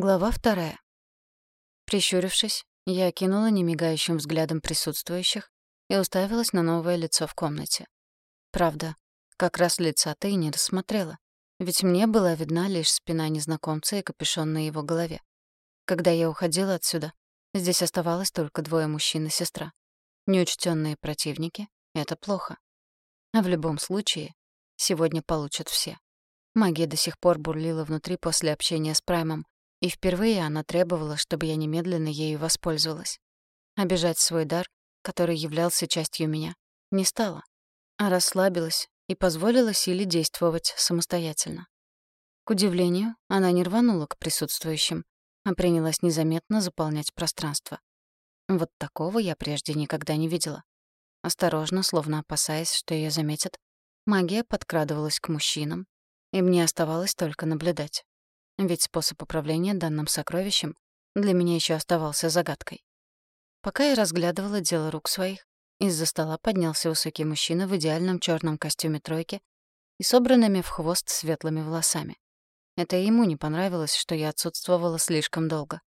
Глава вторая. Прищурившись, я окинула немигающим взглядом присутствующих и уставилась на новое лицо в комнате. Правда, как раз лица ты и не рассмотрела, ведь мне была видна лишь спина незнакомца и капюшон на его голове. Когда я уходила отсюда, здесь оставалось только двое мужчин и сестра. Неучтённые противники — это плохо. А в любом случае, сегодня получат все. Магия до сих пор бурлила внутри после общения с Праймом, и впервые она требовала, чтобы я немедленно ею воспользовалась. Обижать свой дар, который являлся частью меня, не стала, а расслабилась и позволила силе действовать самостоятельно. К удивлению, она не рванула к присутствующим, а принялась незаметно заполнять пространство. Вот такого я прежде никогда не видела. Осторожно, словно опасаясь, что ее заметят, магия подкрадывалась к мужчинам, и мне оставалось только наблюдать. Ведь способ управления данным сокровищем для меня еще оставался загадкой. Пока я разглядывала дело рук своих, из-за стола поднялся высокий мужчина в идеальном черном костюме тройки и собранными в хвост светлыми волосами. Это ему не понравилось, что я отсутствовала слишком долго.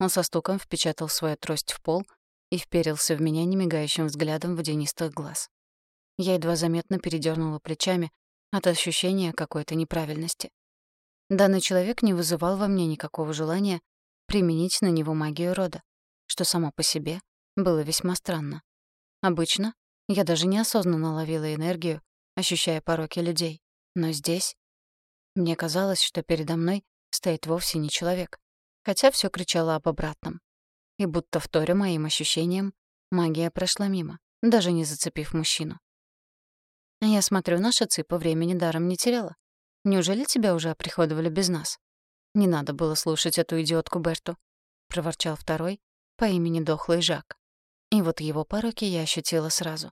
Он со стуком впечатал свою трость в пол и вперился в меня немигающим взглядом водянистых глаз. Я едва заметно передернула плечами от ощущения какой-то неправильности. Данный человек не вызывал во мне никакого желания применить на него магию рода, что само по себе было весьма странно. Обычно я даже неосознанно ловила энергию, ощущая пороки людей. Но здесь мне казалось, что передо мной стоит вовсе не человек, хотя все кричало об обратном. И будто вторя моим ощущениям, магия прошла мимо, даже не зацепив мужчину. Я смотрю, наша цыпа времени даром не теряла. Неужели тебя уже оприходовали без нас? Не надо было слушать эту идиотку Берту, проворчал второй по имени Дохлый Жак. И вот его пороки я ощутила сразу.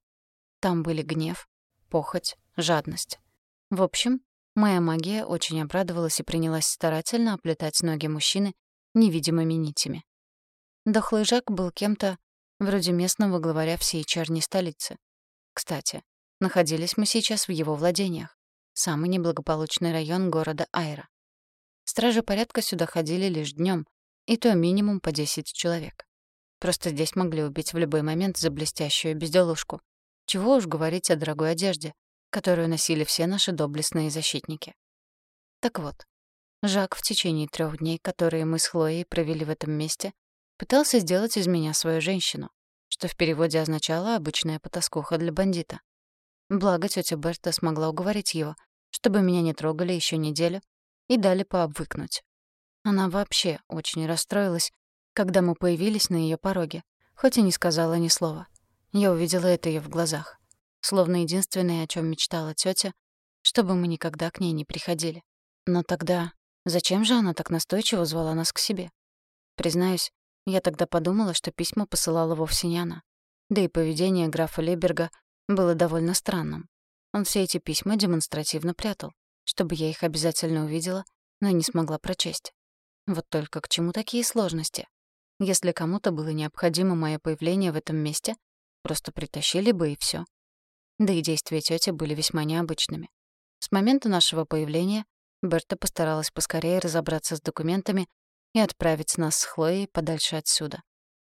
Там были гнев, похоть, жадность. В общем, моя магия очень обрадовалась и принялась старательно оплетать ноги мужчины невидимыми нитями. Дохлый Жак был кем-то вроде местного главаря всей черной столицы. Кстати, находились мы сейчас в его владениях самый неблагополучный район города Айра. Стражи порядка сюда ходили лишь днем, и то минимум по 10 человек. Просто здесь могли убить в любой момент за блестящую безделушку. Чего уж говорить о дорогой одежде, которую носили все наши доблестные защитники. Так вот, Жак в течение трех дней, которые мы с Хлоей провели в этом месте, пытался сделать из меня свою женщину, что в переводе означало «обычная потаскуха для бандита». Благо, тетя Берта смогла уговорить его, чтобы меня не трогали еще неделю и дали пообвыкнуть. Она вообще очень расстроилась, когда мы появились на ее пороге, хоть и не сказала ни слова. Я увидела это ее в глазах. Словно единственное, о чем мечтала тетя, чтобы мы никогда к ней не приходили. Но тогда зачем же она так настойчиво звала нас к себе? Признаюсь, я тогда подумала, что письма посылала вовсе не она. Да и поведение графа Леберга было довольно странным. Он все эти письма демонстративно прятал, чтобы я их обязательно увидела, но не смогла прочесть. Вот только к чему такие сложности? Если кому-то было необходимо мое появление в этом месте, просто притащили бы и все. Да и действия тети были весьма необычными. С момента нашего появления Берта постаралась поскорее разобраться с документами и отправить нас с Хлоей подальше отсюда.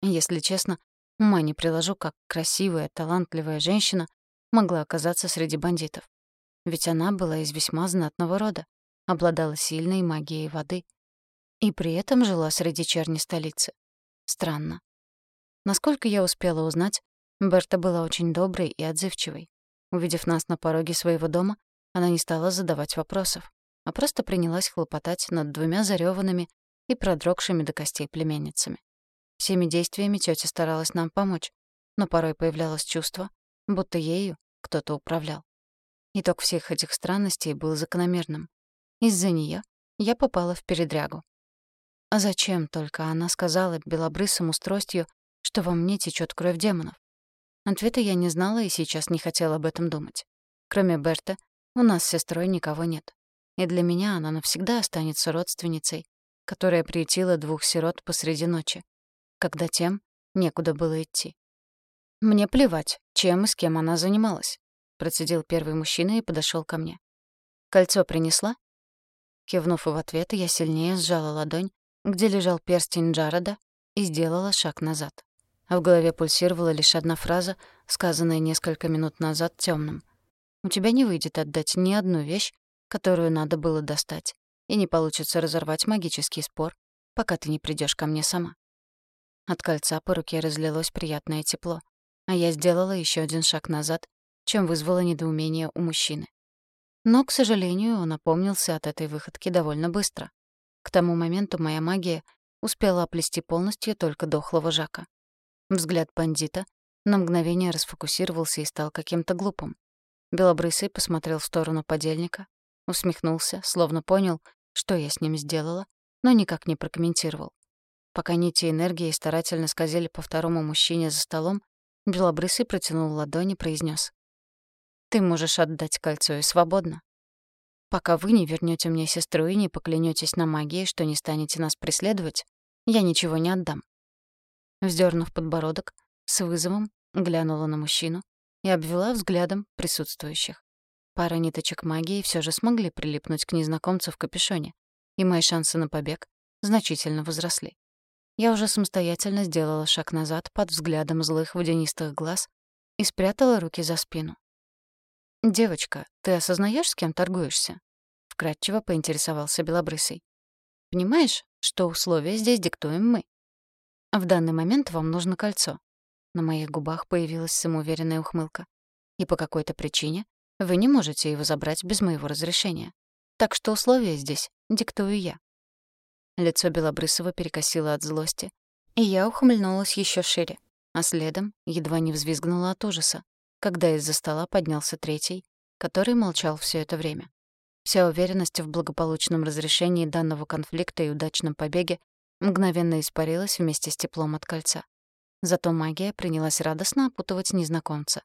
Если честно, ума не приложу, как красивая, талантливая женщина могла оказаться среди бандитов. Ведь она была из весьма знатного рода, обладала сильной магией воды и при этом жила среди черни столицы. Странно. Насколько я успела узнать, Берта была очень доброй и отзывчивой. Увидев нас на пороге своего дома, она не стала задавать вопросов, а просто принялась хлопотать над двумя зарёванными и продрогшими до костей племенницами. Всеми действиями тётя старалась нам помочь, но порой появлялось чувство, будто ею кто-то управлял. Итог всех этих странностей был закономерным. Из-за неё я попала в передрягу. А зачем только она сказала белобрысому устройству, что во мне течет кровь демонов? Ответа я не знала и сейчас не хотела об этом думать. Кроме Берта, у нас с сестрой никого нет. И для меня она навсегда останется родственницей, которая приютила двух сирот посреди ночи, когда тем некуда было идти. «Мне плевать, чем и с кем она занималась», — процедил первый мужчина и подошел ко мне. «Кольцо принесла?» Кивнув в ответ, я сильнее сжала ладонь, где лежал перстень Джареда, и сделала шаг назад. В голове пульсировала лишь одна фраза, сказанная несколько минут назад темным. «У тебя не выйдет отдать ни одну вещь, которую надо было достать, и не получится разорвать магический спор, пока ты не придешь ко мне сама». От кольца по руке разлилось приятное тепло, а я сделала еще один шаг назад, чем вызвало недоумение у мужчины. Но, к сожалению, он опомнился от этой выходки довольно быстро. К тому моменту моя магия успела оплести полностью только дохлого Жака. Взгляд бандита на мгновение расфокусировался и стал каким-то глупым. Белобрысый посмотрел в сторону подельника, усмехнулся, словно понял, что я с ним сделала, но никак не прокомментировал. Пока нити энергии старательно скользили по второму мужчине за столом, Белобрысый протянул ладони и произнес: «Ты можешь отдать кольцо и свободно. Пока вы не вернете мне сестру и не поклянетесь на магии, что не станете нас преследовать, я ничего не отдам». Вздернув подбородок, с вызовом глянула на мужчину и обвела взглядом присутствующих. Пара ниточек магии все же смогли прилипнуть к незнакомцу в капюшоне, и мои шансы на побег значительно возросли. Я уже самостоятельно сделала шаг назад под взглядом злых водянистых глаз и спрятала руки за спину. «Девочка, ты осознаешь, с кем торгуешься?» — вкратчиво поинтересовался Белобрысый. «Понимаешь, что условия здесь диктуем мы? В данный момент вам нужно кольцо». На моих губах появилась самоуверенная ухмылка. «И по какой-то причине вы не можете его забрать без моего разрешения. Так что условия здесь диктую я». Лицо Белобрысова перекосило от злости, и я ухмыльнулась еще шире, а следом едва не взвизгнула от ужаса, когда из-за стола поднялся третий, который молчал все это время. Вся уверенность в благополучном разрешении данного конфликта и удачном побеге мгновенно испарилась вместе с теплом от кольца. Зато магия принялась радостно опутывать незнакомца.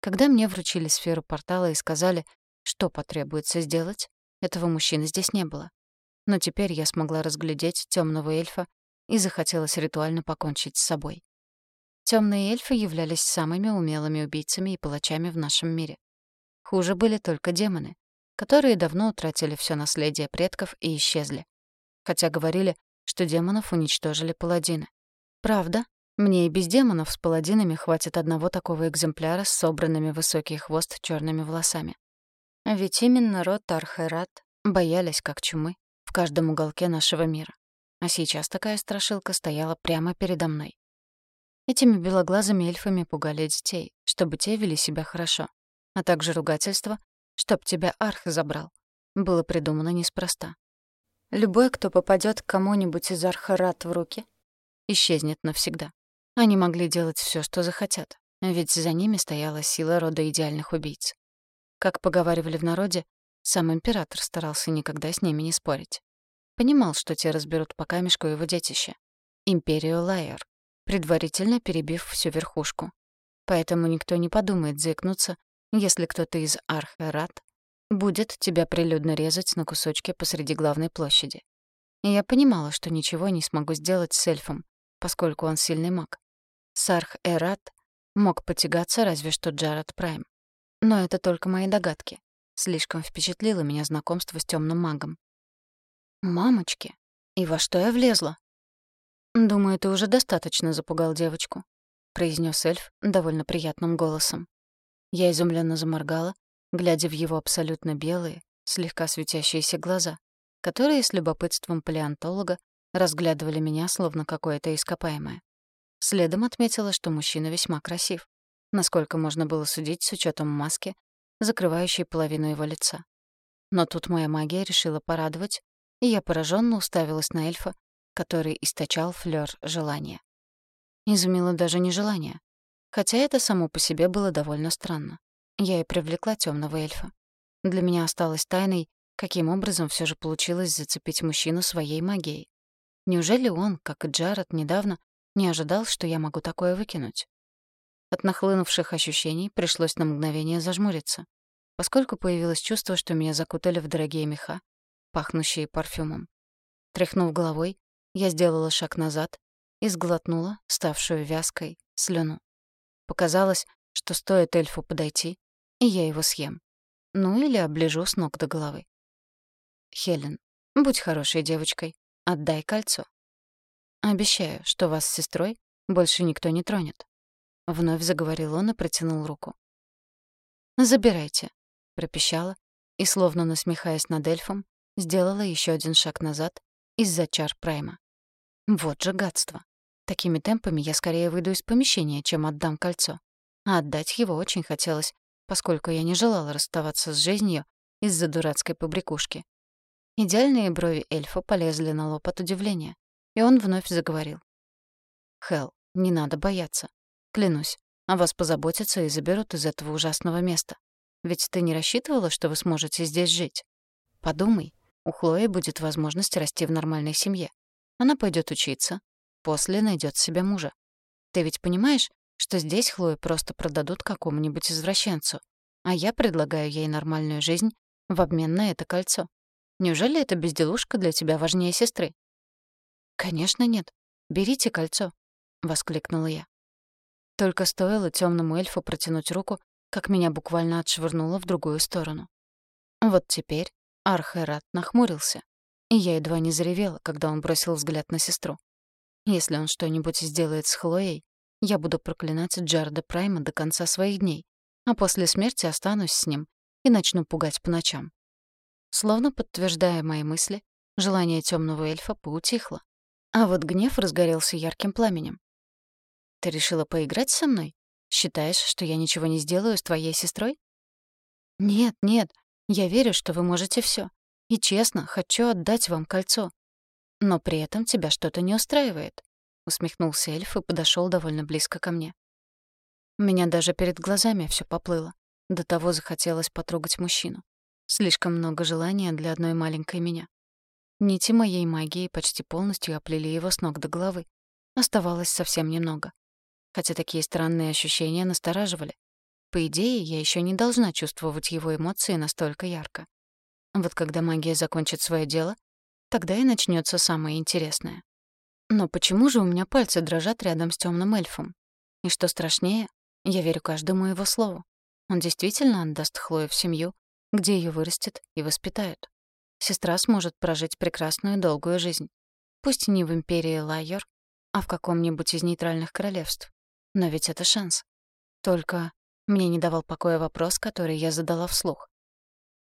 Когда мне вручили сферу портала и сказали, что потребуется сделать, этого мужчины здесь не было но теперь я смогла разглядеть темного эльфа и захотелось ритуально покончить с собой. Темные эльфы являлись самыми умелыми убийцами и палачами в нашем мире. Хуже были только демоны, которые давно утратили все наследие предков и исчезли. Хотя говорили, что демонов уничтожили паладины. Правда, мне и без демонов с паладинами хватит одного такого экземпляра с собранными высокий хвост черными волосами. Ведь именно род Архерат боялись как чумы в каждом уголке нашего мира. А сейчас такая страшилка стояла прямо передо мной. Этими белоглазыми эльфами пугали детей, чтобы те вели себя хорошо, а также ругательство, чтоб тебя арх забрал, было придумано неспроста. Любой, кто попадет к кому-нибудь из архарат в руки, исчезнет навсегда. Они могли делать все, что захотят, ведь за ними стояла сила рода идеальных убийц. Как поговаривали в народе, сам император старался никогда с ними не спорить. Понимал, что те разберут по камешку его детище. Империю Лайер, предварительно перебив всю верхушку. Поэтому никто не подумает заикнуться, если кто-то из Архерат будет тебя прилюдно резать на кусочки посреди главной площади. И я понимала, что ничего не смогу сделать с эльфом, поскольку он сильный маг. Сарх-Эрат мог потягаться разве что Джаред Прайм. Но это только мои догадки. Слишком впечатлило меня знакомство с темным магом. «Мамочки, и во что я влезла?» «Думаю, ты уже достаточно запугал девочку», — произнес эльф довольно приятным голосом. Я изумленно заморгала, глядя в его абсолютно белые, слегка светящиеся глаза, которые с любопытством палеонтолога разглядывали меня, словно какое-то ископаемое. Следом отметила, что мужчина весьма красив, насколько можно было судить с учетом маски, закрывающей половину его лица. Но тут моя магия решила порадовать, и я пораженно уставилась на эльфа, который источал флёр желания. Изумило даже не желание, хотя это само по себе было довольно странно. Я и привлекла темного эльфа. Для меня осталось тайной, каким образом все же получилось зацепить мужчину своей магией. Неужели он, как и Джаред недавно, не ожидал, что я могу такое выкинуть? От нахлынувших ощущений пришлось на мгновение зажмуриться, поскольку появилось чувство, что меня закутали в дорогие меха, пахнущие парфюмом. Тряхнув головой, я сделала шаг назад и сглотнула ставшую вязкой слюну. Показалось, что стоит эльфу подойти, и я его съем. Ну или оближу с ног до головы. «Хелен, будь хорошей девочкой. отдай кольцо. Обещаю, что вас с сестрой больше никто не тронет. Вновь заговорил он и протянул руку. «Забирайте», — пропищала, и, словно насмехаясь над эльфом, сделала еще один шаг назад из-за чар Прайма. Вот же гадство. Такими темпами я скорее выйду из помещения, чем отдам кольцо. А отдать его очень хотелось, поскольку я не желала расставаться с жизнью из-за дурацкой побрякушки. Идеальные брови эльфа полезли на лоб от удивления, и он вновь заговорил. «Хелл, не надо бояться. Клянусь, о вас позаботятся и заберут из этого ужасного места. Ведь ты не рассчитывала, что вы сможете здесь жить? Подумай, у Хлои будет возможность расти в нормальной семье. Она пойдет учиться, после найдет себе мужа. Ты ведь понимаешь, что здесь Хлою просто продадут какому-нибудь извращенцу, а я предлагаю ей нормальную жизнь в обмен на это кольцо. Неужели эта безделушка для тебя важнее сестры? Конечно, нет. Берите кольцо, воскликнула я. Только стоило темному эльфу протянуть руку, как меня буквально отшвырнуло в другую сторону. Вот теперь Архерат нахмурился, и я едва не заревела, когда он бросил взгляд на сестру. Если он что-нибудь сделает с Хлоей, я буду проклинать Джарда Прайма до конца своих дней, а после смерти останусь с ним и начну пугать по ночам. Словно подтверждая мои мысли, желание темного эльфа поутихло, а вот гнев разгорелся ярким пламенем. «Ты решила поиграть со мной?» Считаешь, что я ничего не сделаю с твоей сестрой? Нет, нет, я верю, что вы можете все. И честно, хочу отдать вам кольцо. Но при этом тебя что-то не устраивает. Усмехнулся эльф и подошел довольно близко ко мне. У меня даже перед глазами все поплыло. До того захотелось потрогать мужчину. Слишком много желания для одной маленькой меня. Нити моей магии почти полностью оплели его с ног до головы. Оставалось совсем немного хотя такие странные ощущения настораживали. По идее, я еще не должна чувствовать его эмоции настолько ярко. Вот когда магия закончит свое дело, тогда и начнется самое интересное. Но почему же у меня пальцы дрожат рядом с темным эльфом? И что страшнее, я верю каждому его слову. Он действительно отдаст Хлою в семью, где ее вырастет и воспитают. Сестра сможет прожить прекрасную долгую жизнь. Пусть не в империи Лайер, а в каком-нибудь из нейтральных королевств. Но ведь это шанс. Только мне не давал покоя вопрос, который я задала вслух.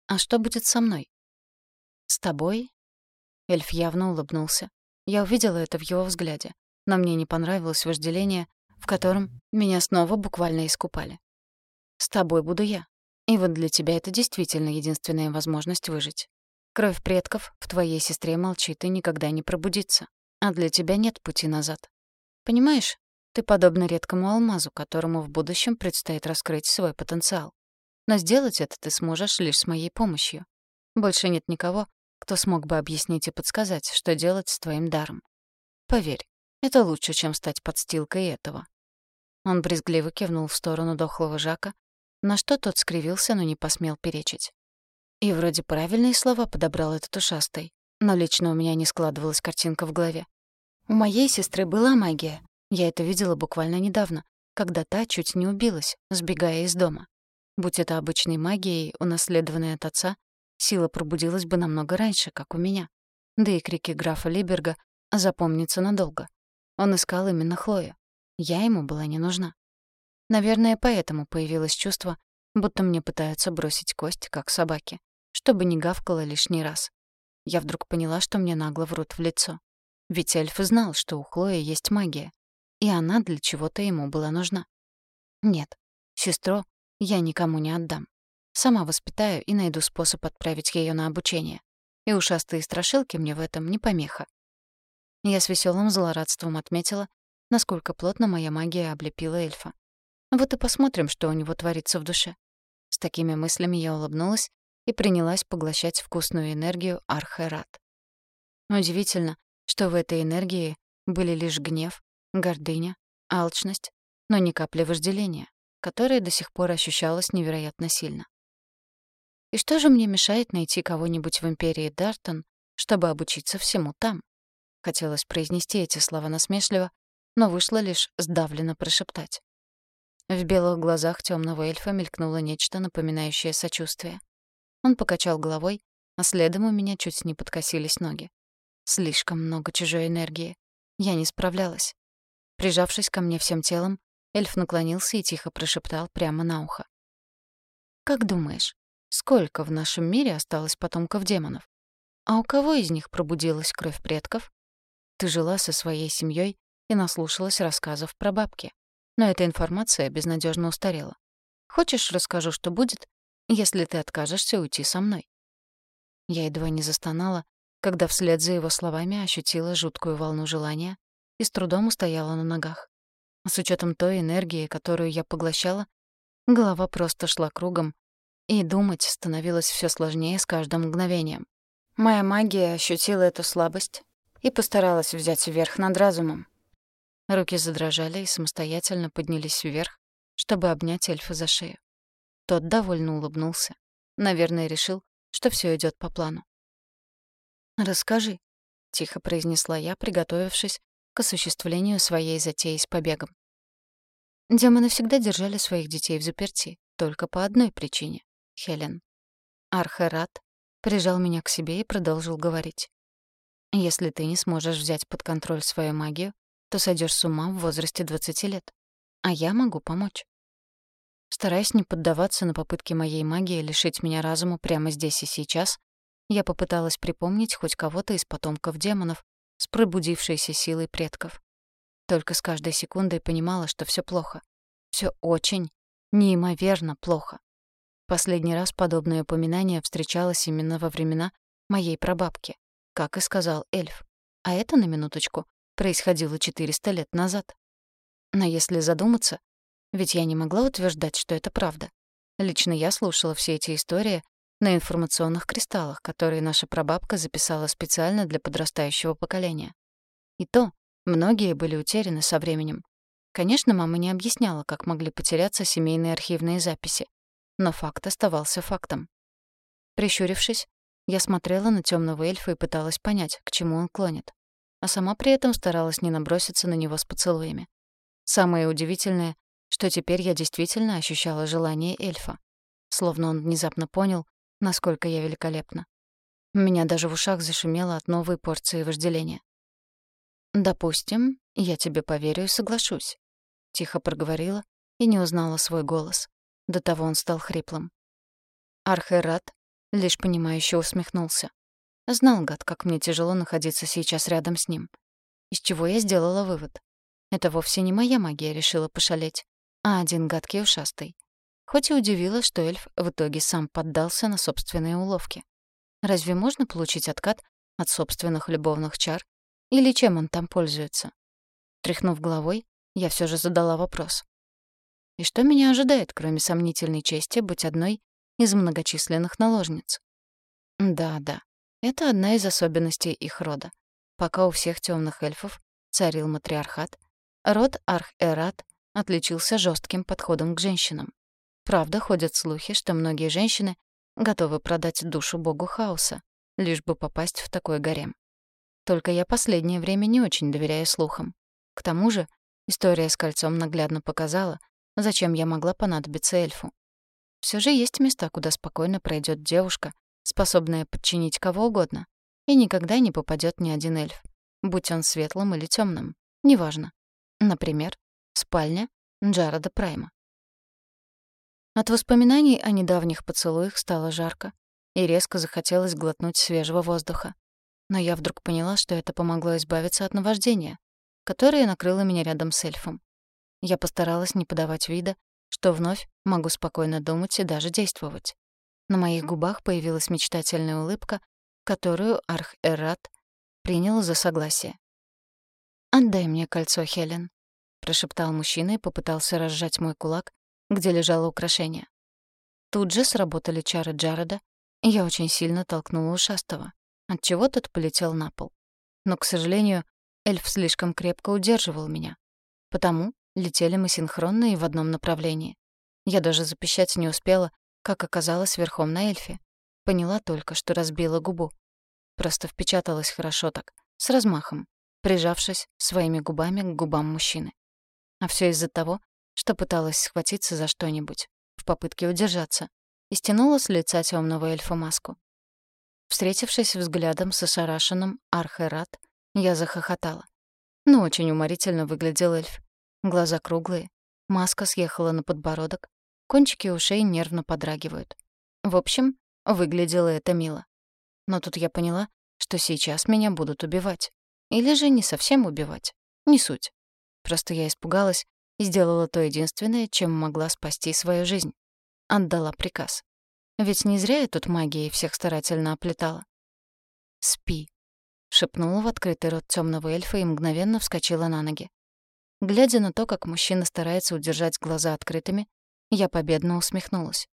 «А что будет со мной?» «С тобой?» Эльф явно улыбнулся. Я увидела это в его взгляде, но мне не понравилось вожделение, в котором меня снова буквально искупали. «С тобой буду я. И вот для тебя это действительно единственная возможность выжить. Кровь предков в твоей сестре молчит и никогда не пробудится, а для тебя нет пути назад. Понимаешь, ты подобна редкому алмазу, которому в будущем предстоит раскрыть свой потенциал. Но сделать это ты сможешь лишь с моей помощью. Больше нет никого, кто смог бы объяснить и подсказать, что делать с твоим даром. Поверь, это лучше, чем стать подстилкой этого. Он брезгливо кивнул в сторону дохлого Жака, на что тот скривился, но не посмел перечить. И вроде правильные слова подобрал этот ушастый, но лично у меня не складывалась картинка в голове. У моей сестры была магия, я это видела буквально недавно, когда та чуть не убилась, сбегая из дома. Будь это обычной магией, унаследованной от отца, сила пробудилась бы намного раньше, как у меня. Да и крики графа Либерга запомнятся надолго. Он искал именно Хлою. Я ему была не нужна. Наверное, поэтому появилось чувство, будто мне пытаются бросить кость, как собаке, чтобы не гавкала лишний раз. Я вдруг поняла, что мне нагло врут в лицо. Ведь эльф знал, что у Хлои есть магия, и она для чего-то ему была нужна. Нет, сестру я никому не отдам. Сама воспитаю и найду способ отправить ее на обучение. И ушастые страшилки мне в этом не помеха. Я с веселым злорадством отметила, насколько плотно моя магия облепила эльфа. Вот и посмотрим, что у него творится в душе. С такими мыслями я улыбнулась и принялась поглощать вкусную энергию Архерат. Удивительно, что в этой энергии были лишь гнев, гордыня, алчность, но ни капли вожделения, которое до сих пор ощущалось невероятно сильно. И что же мне мешает найти кого-нибудь в империи Дартон, чтобы обучиться всему там? Хотелось произнести эти слова насмешливо, но вышло лишь сдавленно прошептать. В белых глазах темного эльфа мелькнуло нечто, напоминающее сочувствие. Он покачал головой, а следом у меня чуть не подкосились ноги. Слишком много чужой энергии. Я не справлялась. Прижавшись ко мне всем телом, эльф наклонился и тихо прошептал прямо на ухо. «Как думаешь, сколько в нашем мире осталось потомков демонов? А у кого из них пробудилась кровь предков? Ты жила со своей семьей и наслушалась рассказов про бабки. Но эта информация безнадежно устарела. Хочешь, расскажу, что будет, если ты откажешься уйти со мной?» Я едва не застонала, когда вслед за его словами ощутила жуткую волну желания и с трудом устояла на ногах. С учетом той энергии, которую я поглощала, голова просто шла кругом, и думать становилось все сложнее с каждым мгновением. Моя магия ощутила эту слабость и постаралась взять верх над разумом. Руки задрожали и самостоятельно поднялись вверх, чтобы обнять эльфа за шею. Тот довольно улыбнулся. Наверное, решил, что все идет по плану. «Расскажи», — тихо произнесла я, приготовившись к осуществлению своей затеи с побегом. Демоны всегда держали своих детей в заперти, только по одной причине — Хелен. Архерат прижал меня к себе и продолжил говорить. «Если ты не сможешь взять под контроль свою магию, то сойдешь с ума в возрасте 20 лет. А я могу помочь». Стараясь не поддаваться на попытки моей магии лишить меня разума прямо здесь и сейчас, я попыталась припомнить хоть кого-то из потомков демонов с пробудившейся силой предков. Только с каждой секундой понимала, что все плохо. все очень, неимоверно плохо. Последний раз подобное упоминание встречалось именно во времена моей прабабки, как и сказал эльф. А это, на минуточку, происходило 400 лет назад. Но если задуматься, ведь я не могла утверждать, что это правда. Лично я слушала все эти истории на информационных кристаллах, которые наша прабабка записала специально для подрастающего поколения. И то, многие были утеряны со временем. Конечно, мама не объясняла, как могли потеряться семейные архивные записи, но факт оставался фактом. Прищурившись, я смотрела на темного эльфа и пыталась понять, к чему он клонит, а сама при этом старалась не наброситься на него с поцелуями. Самое удивительное, что теперь я действительно ощущала желание эльфа. Словно он внезапно понял, насколько я великолепна. Меня даже в ушах зашумело от новой порции вожделения. «Допустим, я тебе поверю и соглашусь», — тихо проговорила и не узнала свой голос. До того он стал хриплым. Архерат лишь понимающе усмехнулся. Знал, гад, как мне тяжело находиться сейчас рядом с ним. Из чего я сделала вывод. Это вовсе не моя магия решила пошалеть, а один гадкий ушастый. Хоть и удивило, что эльф в итоге сам поддался на собственные уловки. Разве можно получить откат от собственных любовных чар? Или чем он там пользуется? Тряхнув головой, я все же задала вопрос. И что меня ожидает, кроме сомнительной чести, быть одной из многочисленных наложниц? Да-да, это одна из особенностей их рода. Пока у всех темных эльфов царил матриархат, род Арх-Эрат отличился жестким подходом к женщинам. Правда, ходят слухи, что многие женщины готовы продать душу богу хаоса, лишь бы попасть в такой гарем. Только я последнее время не очень доверяю слухам. К тому же, история с кольцом наглядно показала, зачем я могла понадобиться эльфу. Все же есть места, куда спокойно пройдет девушка, способная подчинить кого угодно, и никогда не попадет ни один эльф, будь он светлым или темным, неважно. Например, спальня Джарода Прайма. От воспоминаний о недавних поцелуях стало жарко, и резко захотелось глотнуть свежего воздуха. Но я вдруг поняла, что это помогло избавиться от наваждения, которое накрыло меня рядом с эльфом. Я постаралась не подавать вида, что вновь могу спокойно думать и даже действовать. На моих губах появилась мечтательная улыбка, которую Арх-Эрат принял за согласие. «Отдай мне кольцо, Хелен», — прошептал мужчина и попытался разжать мой кулак, где лежало украшение. Тут же сработали чары Джареда, и я очень сильно толкнула ушастого, отчего тот полетел на пол. Но, к сожалению, эльф слишком крепко удерживал меня. Потому летели мы синхронно и в одном направлении. Я даже запищать не успела, как оказалось верхом на эльфе. Поняла только, что разбила губу. Просто впечаталась хорошо так, с размахом, прижавшись своими губами к губам мужчины. А все из-за того, что пыталась схватиться за что-нибудь в попытке удержаться и стянула с лица темного эльфа маску. Встретившись взглядом с ошарашенным Архерат, я захохотала. Но очень уморительно выглядел эльф. Глаза круглые, маска съехала на подбородок, кончики ушей нервно подрагивают. В общем, выглядело это мило. Но тут я поняла, что сейчас меня будут убивать. Или же не совсем убивать. Не суть. Просто я испугалась сделала то единственное, чем могла спасти свою жизнь. Отдала приказ. Ведь не зря я тут магией всех старательно оплетала. «Спи», — шепнула в открытый рот темного эльфа и мгновенно вскочила на ноги. Глядя на то, как мужчина старается удержать глаза открытыми, я победно усмехнулась.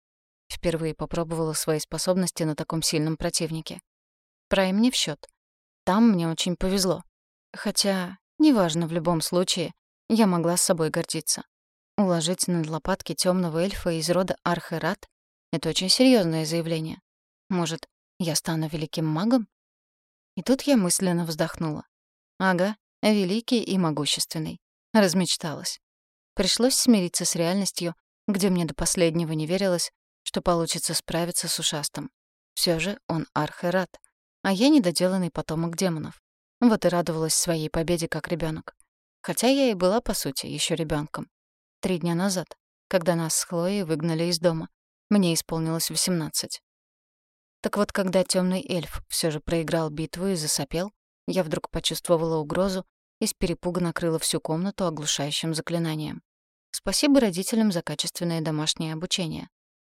Впервые попробовала свои способности на таком сильном противнике. Прайм не в счет. Там мне очень повезло. Хотя, неважно в любом случае, я могла с собой гордиться. Уложить над лопатки темного эльфа из рода Архерат — это очень серьезное заявление. Может, я стану великим магом? И тут я мысленно вздохнула. Ага, великий и могущественный. Размечталась. Пришлось смириться с реальностью, где мне до последнего не верилось, что получится справиться с ушастым. Все же он архерат, а я недоделанный потомок демонов. Вот и радовалась своей победе как ребенок. Хотя я и была, по сути, еще ребенком. Три дня назад, когда нас с Хлоей выгнали из дома, мне исполнилось 18. Так вот, когда темный эльф все же проиграл битву и засопел, я вдруг почувствовала угрозу и с перепуга накрыла всю комнату оглушающим заклинанием. Спасибо родителям за качественное домашнее обучение.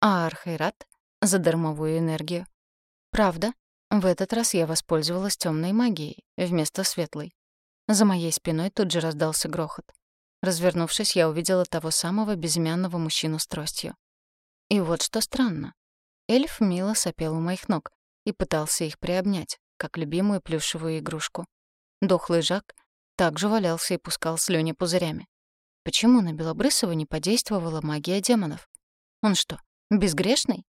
А Архайрат — за дармовую энергию. Правда, в этот раз я воспользовалась темной магией вместо светлой. За моей спиной тут же раздался грохот. Развернувшись, я увидела того самого безымянного мужчину с тростью. И вот что странно. Эльф мило сопел у моих ног и пытался их приобнять, как любимую плюшевую игрушку. Дохлый Жак также валялся и пускал слюни пузырями. Почему на Белобрысова не подействовала магия демонов? Он что, безгрешный?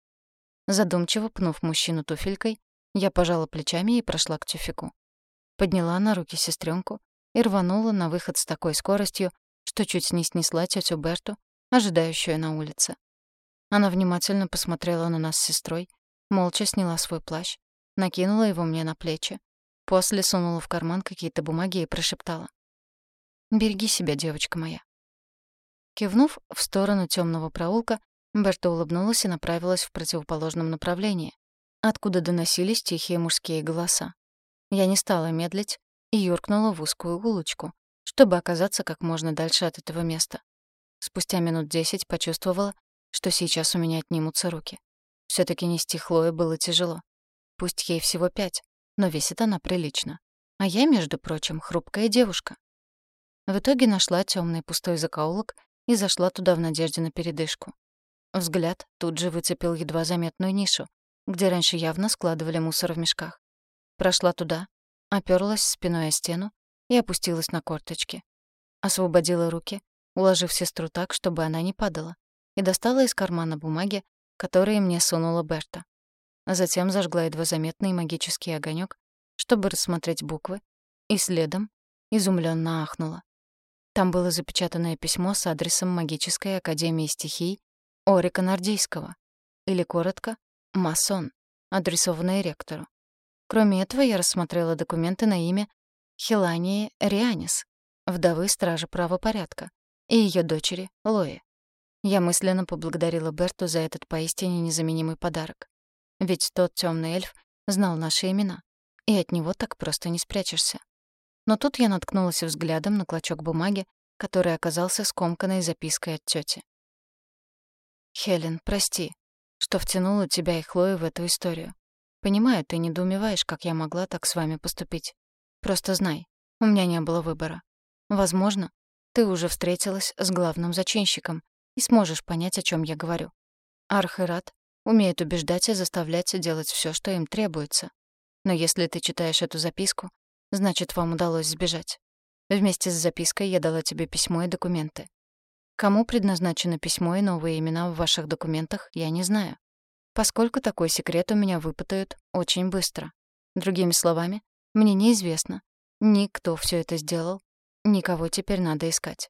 Задумчиво пнув мужчину туфелькой, я пожала плечами и прошла к тюфику. Подняла на руки сестренку и рванула на выход с такой скоростью, что чуть не снесла тетю Берту, ожидающую на улице. Она внимательно посмотрела на нас с сестрой, молча сняла свой плащ, накинула его мне на плечи, после сунула в карман какие-то бумаги и прошептала. «Береги себя, девочка моя». Кивнув в сторону темного проулка, Берта улыбнулась и направилась в противоположном направлении, откуда доносились тихие мужские голоса. Я не стала медлить и юркнула в узкую улочку, чтобы оказаться как можно дальше от этого места. Спустя минут десять почувствовала, что сейчас у меня отнимутся руки. все таки нести Хлое было тяжело. Пусть ей всего пять, но весит она прилично. А я, между прочим, хрупкая девушка. В итоге нашла темный пустой закоулок и зашла туда в надежде на передышку. Взгляд тут же выцепил едва заметную нишу, где раньше явно складывали мусор в мешках. Прошла туда, оперлась спиной о стену и опустилась на корточки. Освободила руки, уложив сестру так, чтобы она не падала, и достала из кармана бумаги, которые мне сунула Берта. Затем зажгла едва заметный магический огонек, чтобы рассмотреть буквы, и следом изумленно ахнула. Там было запечатанное письмо с адресом Магической Академии стихий Орика Нордийского, или коротко «Масон», адресованное ректору. Кроме этого, я рассмотрела документы на имя Хилании Рианис, вдовы стража правопорядка, и ее дочери Лои. Я мысленно поблагодарила Берту за этот поистине незаменимый подарок. Ведь тот темный эльф знал наши имена, и от него так просто не спрячешься. Но тут я наткнулась взглядом на клочок бумаги, который оказался скомканной запиской от тети. «Хелен, прости, что втянула тебя и Хлою в эту историю. Понимаю, ты недоумеваешь, как я могла так с вами поступить. Просто знай, у меня не было выбора. Возможно, ты уже встретилась с главным зачинщиком, и сможешь понять, о чем я говорю. Арх и Рад умеют убеждать и заставлять делать все, что им требуется. Но если ты читаешь эту записку, значит, вам удалось сбежать. Вместе с запиской я дала тебе письмо и документы. Кому предназначено письмо и новые имена в ваших документах, я не знаю. Поскольку такой секрет у меня выпытают очень быстро. Другими словами, мне неизвестно, ни кто все это сделал, никого теперь надо искать.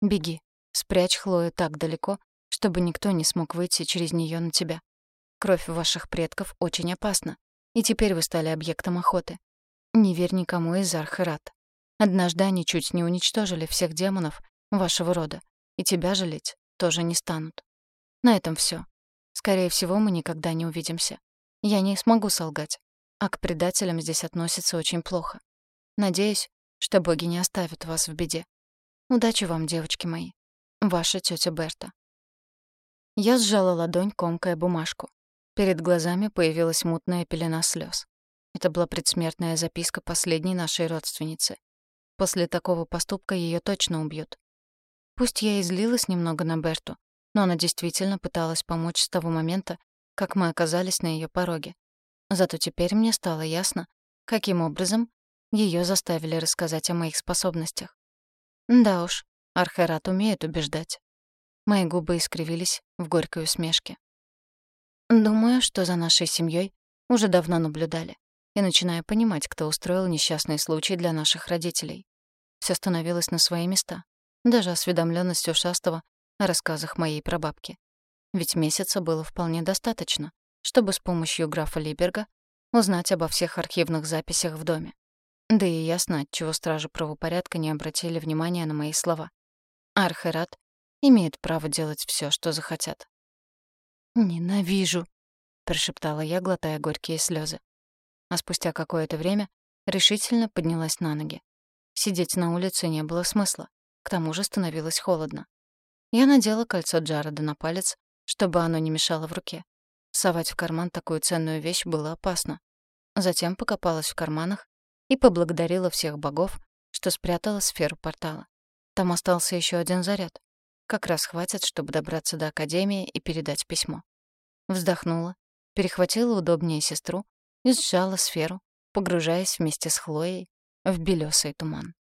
Беги. Спрячь Хлою так далеко, чтобы никто не смог выйти через нее на тебя. Кровь ваших предков очень опасна, И теперь вы стали объектом охоты. Не верь никому из Архерат. Однажды они чуть не уничтожили всех демонов вашего рода, и тебя жалеть тоже не станут. На этом все. Скорее всего, мы никогда не увидимся. Я не смогу солгать, а к предателям здесь относятся очень плохо. Надеюсь, что боги не оставят вас в беде. Удачи вам, девочки мои. Ваша тетя Берта. Я сжала ладонь, комкая бумажку. Перед глазами появилась мутная пелена слез. Это была предсмертная записка последней нашей родственницы. После такого поступка ее точно убьют. Пусть я и злилась немного на Берту, но она действительно пыталась помочь с того момента, как мы оказались на ее пороге. Зато теперь мне стало ясно, каким образом ее заставили рассказать о моих способностях. Да уж, Архерат умеет убеждать. Мои губы искривились в горькой усмешке. Думаю, что за нашей семьей уже давно наблюдали. И начинаю понимать, кто устроил несчастный случай для наших родителей. Все становилось на свои места. Даже осведомленность ушастого о рассказах моей прабабки. Ведь месяца было вполне достаточно, чтобы с помощью графа Либерга узнать обо всех архивных записях в доме. Да и ясно, отчего стражи правопорядка не обратили внимания на мои слова. Архерат имеет право делать все, что захотят. «Ненавижу», — прошептала я, глотая горькие слезы. А спустя какое-то время решительно поднялась на ноги. Сидеть на улице не было смысла. К тому же становилось холодно. Я надела кольцо Джареда на палец, чтобы оно не мешало в руке. Совать в карман такую ценную вещь было опасно. Затем покопалась в карманах и поблагодарила всех богов, что спрятала сферу портала. Там остался еще один заряд. Как раз хватит, чтобы добраться до Академии и передать письмо. Вздохнула, перехватила удобнее сестру и сжала сферу, погружаясь вместе с Хлоей в белёсый туман.